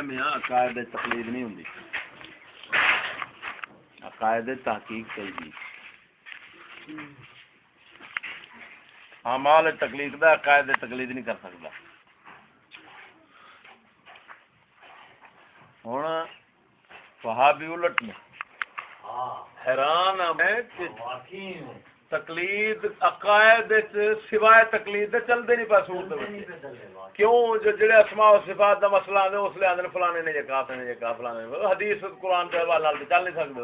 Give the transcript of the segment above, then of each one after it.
میاں عقائد تقلید نہیں ہوں عقائد تحقیق چاہیے اعمال تقلید دا عقائد تقلید نہیں کر سکتا ہوں وہابی الٹ میں حیران ہاں میں کہ تقلید عقائد سوائے تقلید چلتے نہیں پاس کیوں؟ جو جڑے اسماء و صفات دا مسئلہ آدھے اس لیے آدھے فلانے نے یہ کہا نے یہ کہا، فلانے نے۔ حدیث قرآن کے حوالے نال چل نہیں سکتے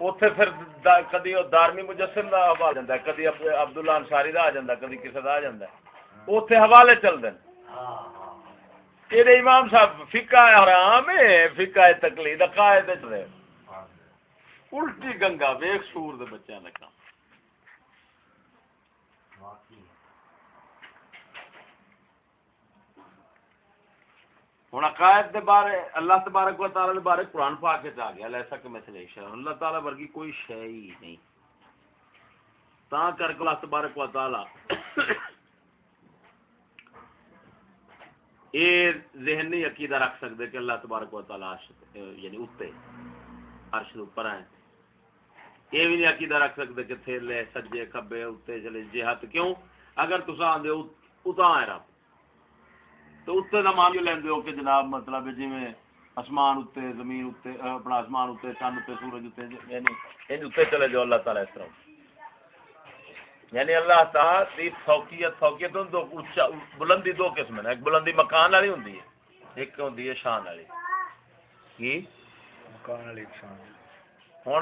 اوتھے پھر کدی او دارمی مجسم دا حوالہ جاندا ہے، کدی عبداللہ انصاری دا آ جاندا ہے، کدی کسے دا آ جاندا ہے۔ اوتھے حوالے چل چلدے تیرے امام صاحب فقہ حرام ہے، فقہ تقلید عقائد وچ رہے۔ الٹی گنگا ویک سور دے بچیاں دا کام ہوں عقائد دے بارے، اللہ تبارک و تعالی دے بارے قرآن پاک کے آ گیا ایسا کہ مثل شے اللہ تعالی ورگی کوئی شے ہی نہیں۔ تا کر کے اللہ تبارک و تعالی اے ذہنی عقیدہ رکھ سکتے کہ اللہ تبارک و تعالی عرش یعنی اوتے عرش اوپر ہیں یہ بھی نہیں عقیدہ رکھ سکتے کہ تھیلے سجے کھبے اوتے چلے جہت کیوں؟ اگر تساں آندے اتاں ہے رب۔ تو اتنے کا مان لیندے ہو کہ جناب مطلب جی آسمان اتنے زمین اتنے اپنا آسمان اتنے چند اتنے سورج اتنے یعنی یعنی اتنے چلے جاؤ اللہ تعالیٰ اس طرح یعنی اللہ تعالیٰ دی فوقیت فوقیت دو بلندی دو قسم ہیں۔ ایک بلندی مکان والی ہوں ایک ہوں شان والی۔ کی؟ مکان والی شان۔ ہوں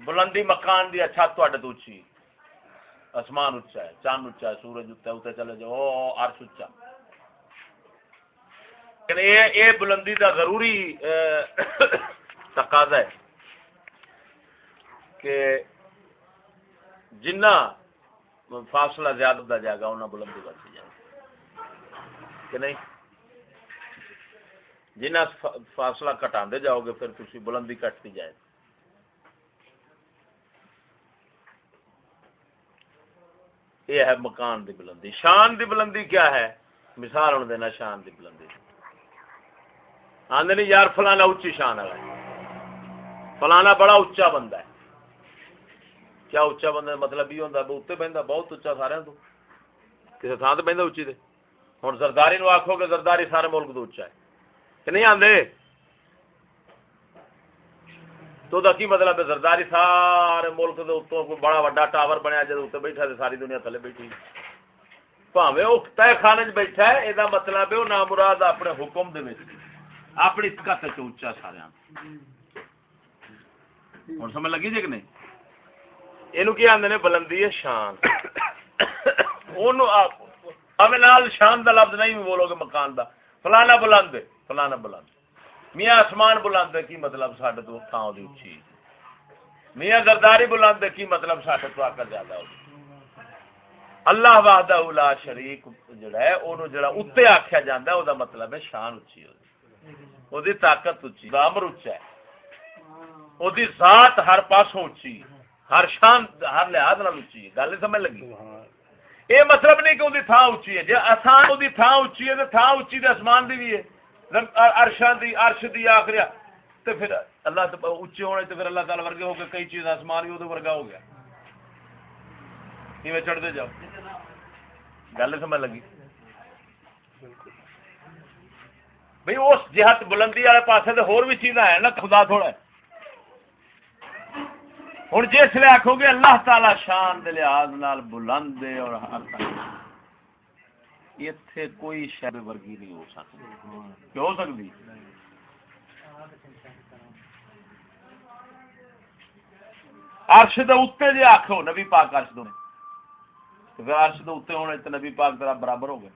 بلندی مکان دی اچھا تھوڑے تو اچھی آسمان اچا ہے چاند اچا ہے سورج اتنے اتنے چلے جاؤ ارش اچا یہ بلندی دا ضروری تقاضا ہے کہ جنہ فاصلہ زیادہ ہوتا جائے گا انہیں بلندی بڑھتی جائے کہ نہیں جنہ فاصلہ کٹا جاؤ گے پھر تھی بلندی کٹتی جائے یہ ہے مکان دی بلندی۔ شان دی بلندی کیا ہے؟ مثال ہوں دینا شان دی بلندی۔ آدھے نہیں یار فلانا اچھی شان والا فلانا بڑا اچا بندہ ہے۔ کیا اچا بندہ مطلب یہ ہوتا اتنے بہت بہت اچا سارے تو۔ کسی تھان سے بہت اچھی ہوں زرداری نو آخو کہ زرداری سارے ملک تو اچا ہے۔ کہ نہیں آدھے تو دا کی مطلب ہے زرداری سارے ملک دے اتوں کوئی بڑا وڈا ٹاور بنیا جب اتنے بیٹھا تو ساری دنیا تھلے بیٹھی۔ پاوے وہ تہ خانے چ بیٹھا ہے یہ مطلب ہے وہ نام مراد اپنے حکم دے وچ۔ اپنی کت چا سارا ہوں سمجھ لگی جی کہ نہیں؟ یہ آدھے بلندی ہے، شان۔ نال شان دا لفظ نہیں بولو گے مکان دا۔ فلانا بلند فلانا بلند۔ میاں آسمان بلند کی مطلب سڈے تو تھان وہ اچھی میاں زرداری بلند کی مطلب سڈے تو آکر زیادہ ہو اللہ وحدہ لا شریک جڑا ہے وہ جڑا اتنے آخیا جاتا ہے وہ مطلب ہے شان اچھی ہوتی دی طاقت اچھی دامر اچا ہے۔ او دی ذات ہر پاسوں اچھی ہر شان ہر لحاظ نال اچھی ہے۔ گل سمجھ لگی؟ اے مطلب نہیں کہ اودی تھاں اچھی ہے جے آسان اودی تھاں اچھی ہے تے تھاں اچھی تے اسمان دی بھی ہے۔ عرشاں دی، عرش دی آخری تے پھر اللہ تے اچے ہونے تے پھر اللہ تعالی ورگے ہو کے کئی چیز آسمان ہی اودے ورگا ہو گیا۔ کیویں چڑھ دے جاؤ۔ گل سمجھ لگی؟ بھائی اس جہت بلندی والے پاس بھی چیزاں ہیں نا خدا تھوڑا ہے۔ ہوں جس لیے آخو گے اللہ تعالی شان دے لحاظ نال بلند اور اتے کوئی شہر ورگی نہیں ہو سکتی ہو سکتی ارش دے آخو نبی پاک پھر ارش دے اتنے ہونے تو نبی پاک تیرا برابر ہو گئے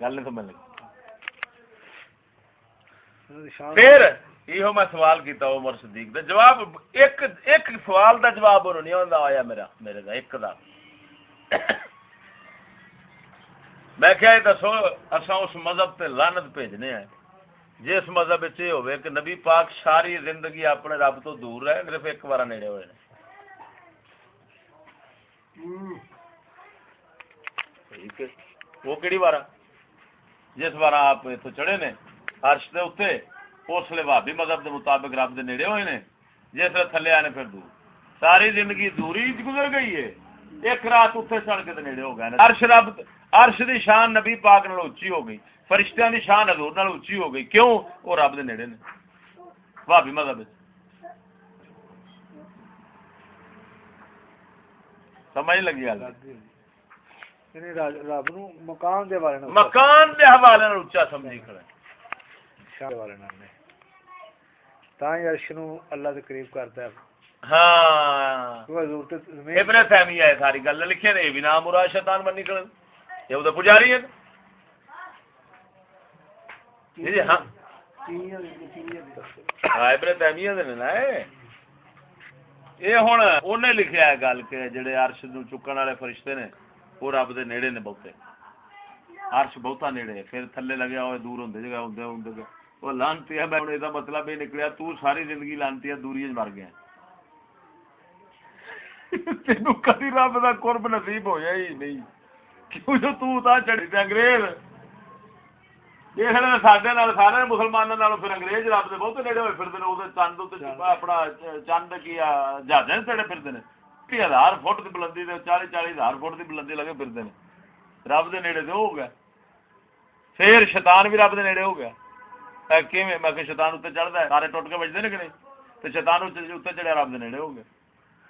گل نہیں سمجھ لگی پھر یہ میں سوال کیتا عمر صدیق دا جواب ایک ایک سوال دا جواب انہوں نہیں آندا آیا میرا میرے دا، ایک دا۔ میں کہا دسو، اساں اس مذہب تے لعنت بھیجنے ہیں جس مذہب وچ ہوے کہ نبی پاک ساری زندگی اپنے رب تو دور رہے، صرف ایک بار نیڑے ہوئے نے۔ ٹھیک ہے۔ وہ کیڑی بارا جس بارا آپ اتو چڑھے نے، عرش دے اوتے۔ اس لیے بھابی مذہب دے مطابق رب دے نیڑے ہوئے نے جس وقت تھلے آنے پھر دور۔ ساری زندگی دوری گزر گئی ہے۔ ایک رات اتنے چڑھ کے نیڑے ہو گئے عرش رب عرش دی شان نبی پاک نال اونچی ہو گئی۔ فرشتیاں دی شان حضور نال اونچی ہو گئی۔ کیوں؟ وہ رب دے نیڑے نے۔ بھابی مذہب سمجھ لگی گل۔ یعنی رب نو مقام دے نال مکان دے حوالے نال اونچا سمجھی کھڑے شان دے بارے نال نے تاں ہی عرش نو اللہ دے قریب کردا ہے۔ ہاں۔ تو حضور تے ابن تیمیہ ہے ساری گل لکھے نے بھی مراد شیطان بن نکل یہ وہ تو پجاری ہے جی جی ہاں۔ ہاں ابن تیمیہ دے نے نا یہ یہ ہن اونے لکھیا ہے گل کہ جڑے عرش نو چکن والے فرشتے نے وہ رب دے نیڑے نے بہتے۔ عرش بہتا نیڑے پھر تھلے لگیا ہوئے دور ہوندے جگہ ہوندے ہوندے گئے وہ لانتی ہے میں دا مطلب یہ نکلیا تو ساری زندگی لانتی ہے دوری مر گیا۔ تینوں کدی رب دا قرب نصیب ہویا ہی نہیں۔ کیوں جو تو تا چڑھی تے انگریز؟ یہ ہن ساڈے نال سارے مسلماناں نال پھر انگریز رب دے بہت نیڑے ہوئے پھردے نے اودے چند تے اپنا چند کی جہاز چڑے پھردے نے تی ہزار فٹ دی بلندی تے 40 40 ہزار فٹ دی بلندی لگے پھردے نے رب دے نیڑے تے ہو گیا پھر شیطان بھی رب دے نیڑے ہو گیا کیویں میں کہ شیطان اوتے چڑھدا ہے سارے ٹوٹ کے بجدے نے کہ نہیں تے شیطان اوتے چڑھیا رب دے نیڑے ہو گیا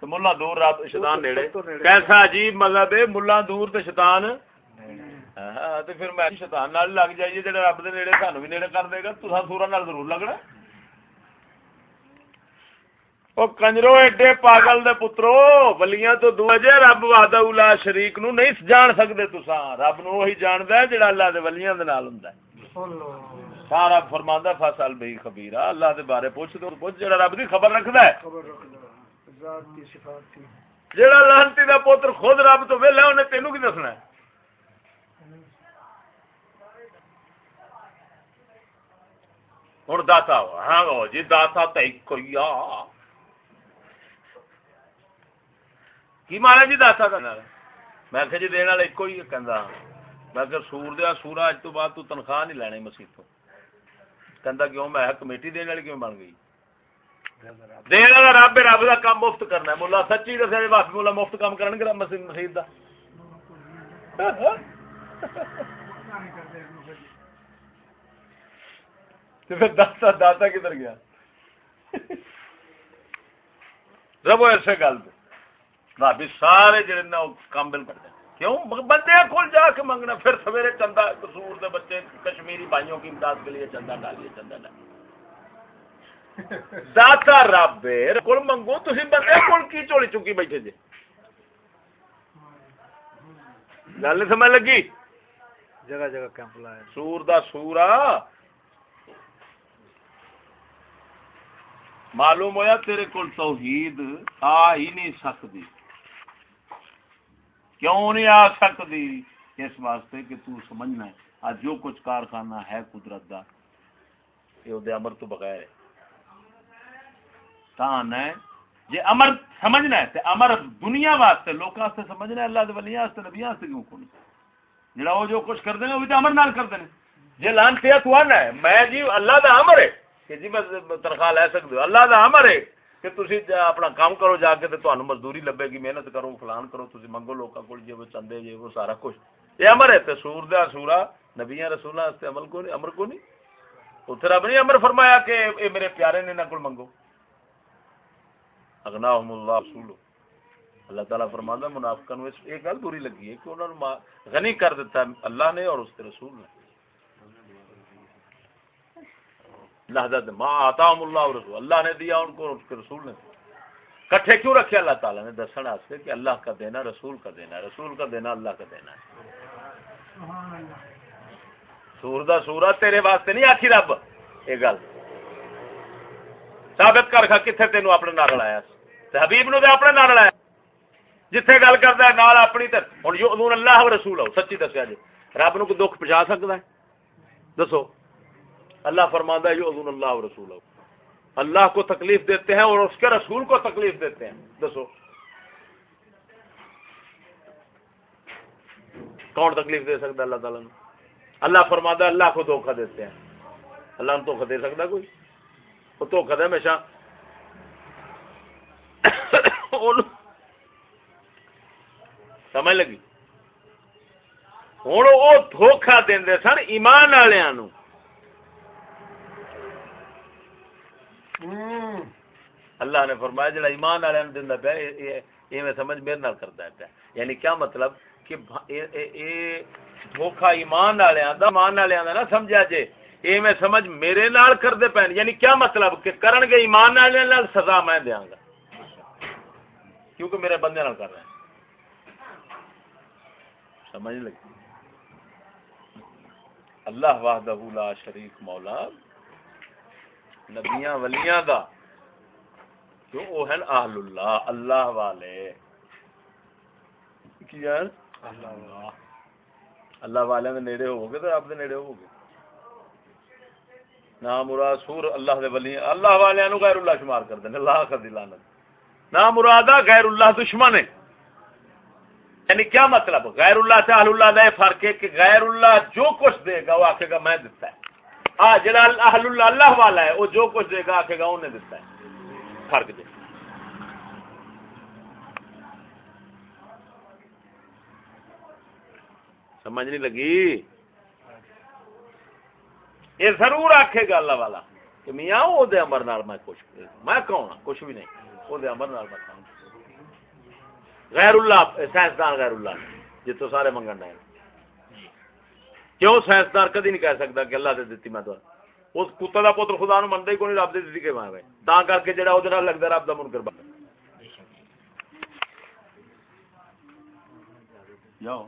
تو ملا دور رب شیطان نیڑے کیسا عجیب مذہب ہے ملا دور تے شیطان ہاں تے پھر میں شیطان نال لگ جائیے جڑا رب دے نیڑے سانو بھی نیڑے کر دے گا تساں سورا نال ضرور لگنا او کنجرو ایڈے پاگل دے پترو ولیاں تو دو جے رب وحدہ الا شریک نو نہیں جان سکدے تساں رب نو وہی جاندا ہے جڑا اللہ دے ولیاں دے نال ہوندا ہے سارا فرماندا فصل بھئی خبیرہ اللہ دے بارے پوچھ تو پوچھ جڑا رب دی خبر رکھدا ہے۔ خبر رکھدا ذات کی صفات کی جڑا لانتی دا پتر خود رب تو ویلا اونے تینوں کی دسنا ہے؟ ہن داتا ہاں ہو جی داتا تے کوئی آ۔ کی مانا جی داتا دا میں کہ جی دین والا ایکو ہی کہندا۔ میں کہ سور دیا سورا اج تو بعد تو تنخواہ نہیں لینی مسجد تو۔ کہندا کیوں میں کمیٹی دین والی کیوں بن گئی دین والا رب رب دا کام مفت کرنا ہے مولا سچی دسیا جی باپی مولا مفت کام کرن گے مسجد مسجد دا تے پھر داتا داتا کدھر گیا ربو ایسے گل بھابی سارے جڑے نا کام بل کر دیں کیوں؟ بندے کھول جا کے منگنا پھر سویرے چندہ قصور دے بچے کشمیری بھائیوں کی امداد کے لیے چندہ ڈالیے چندہ ڈالیے۔ داتا رب کول منگو تسی بندے کول کی چولی چکی بیٹھے جے گل سمجھ لگی؟ جگہ جگہ کیمپ لائے۔ سور دا سورا معلوم ہویا تیرے کول توحید آ ہی نہیں سکتی۔ کیوں نہیں آ سکتی؟ اس واسطے کہ تو سمجھنا ہے۔ آج جو کچھ کارخانہ ہے قدرت دا، یہ دے امر تو بغیر ہے۔ تان ہے، جے امر سمجھنا ہے، تے امر دنیا واسطے، لوکاں واسطے سمجھنا ہے، اللہ دے ولیاں واسطے، نبیاں واسطے کیوں کوئی جڑا وہ جو کچھ کرتے ہیں، وہ بھی تو امر نال کرتے ہیں۔ جی لانتی تو آنا ہے، میں جی اللہ دا امر ہے۔ کہ جی میں تنخواہ لے سکتے اللہ دا امر ہے۔ کہ تسی اپنا کام کرو جا کے تے تانوں مزدوری لبے گی محنت کرو فلان کرو تسی منگو لوکاں کول جے وہ چندے جے وہ سارا کچھ یہ امر ہے تے سور دا سورا نبیاں رسولاں واسطے عمل کو نہیں امر کو نہیں اوتھے رب نے امر فرمایا کہ اے میرے پیارے نے انہاں کول منگو اغناہم اللہ رسولو اللہ تعالیٰ فرماندا منافقاں نو اس- یہ گل بری لگی ہے کہ انہوں نے غنی کر دیتا ہے اللہ نے اور اس کے رسول نے لہذا ما آتاہم اللہ رسول، اللہ نے دیا ان کو، اس کے رسول نے کٹھے کیوں رکھے اللہ تعالیٰ نے؟ دسن واسطے کہ اللہ کا دینا رسول کا دینا رسول کا دینا اللہ کا دینا ہے۔ سور دا سورا تیرے واسطے نہیں آکھی رب، یہ گل۔ ثابت کر کھا کتنے تینوں اپنے نال لایا تے حبیب نو تے اپنے نال لایا جتھے گل کردا ہے نال اپنی تے، ہن جو اللہ و رسول ہو سچی دسیا جی۔ رب نو کوئی دکھ پہنچا سکدا ہے؟ دسو۔ اللہ فرماندا ہے جو اللہ و رسول اللہ کو تکلیف دیتے ہیں اور اس کے رسول کو تکلیف دیتے ہیں. دسو. کون تکلیف دے سکتا اللہ تعالیٰ نے اللہ فرماتا اللہ کو دھوکہ دیتے ہیں. اللہ نے دھوکہ دے سکتا کوئی؟ وہ دھوکہ دے ہمیشہ. سمجھ لگی؟ ہوں وہ دھوکھا دے سن ایمان والوں اللہ نے فرمایا جڑا ایمان والے دیندا پیا ایویں سمجھ میرے نال کردا پیا۔ یعنی کیا مطلب؟ کہ اے اے اے ایمان والےاں دا ایمان والےاں دا نہ سمجھا جے ایویں سمجھ میرے نال کردے پین۔ یعنی کیا مطلب؟ کہ کرن گے ایمان والے نال سزا میں دیاں گا۔ کیونکہ میرے بندے نال کر رہے ہیں۔ سمجھ لگی؟ اللہ وحدہ لا شریک مولا۔ نبیاں ولیاں دا جو وہ ہیں اہل اللہ اللہ والے۔ کی یار؟ اللہ اللہ والے دے نیڑے ہو گے تو آپ دے نیڑے ہو گے نہ مراد سور اللہ دے ولی اللہ والے نو غیر اللہ شمار کر دیں اللہ کا دلانت نہ مراد غیر اللہ دشمن ہے۔ یعنی کیا مطلب؟ غیر اللہ سے اہل اللہ کا یہ فرق ہے کہ غیر اللہ جو کچھ دے گا، وہ آخے گا میں دیتا ہے۔ آ، جڑا اہل اللہ اللہ والا ہے، وہ جو کچھ دے گا آخے گا، انہیں دیتا ہے۔ فرق جی۔ سمجھ نہیں لگی؟ یہ ضرور آکھے گا اللہ والا کہ میاں، وہ دے امر نال میں کچھ میں کون ہاں کچھ بھی نہیں۔ وہ دے امر نال میں کھاؤں غیر اللہ، سائنسدان غیر اللہ جتوں سارے منگن ڈائیں کیوں سائنسدان کدی نہیں کہہ سکتا کہ اللہ دے دیتی میں تو اس کتا دا پتر خدا نو منتا ہی کوئی رب دے دیتی کہ میں تا کر کے جڑا وہ لگتا رب دا منکر بن جاؤ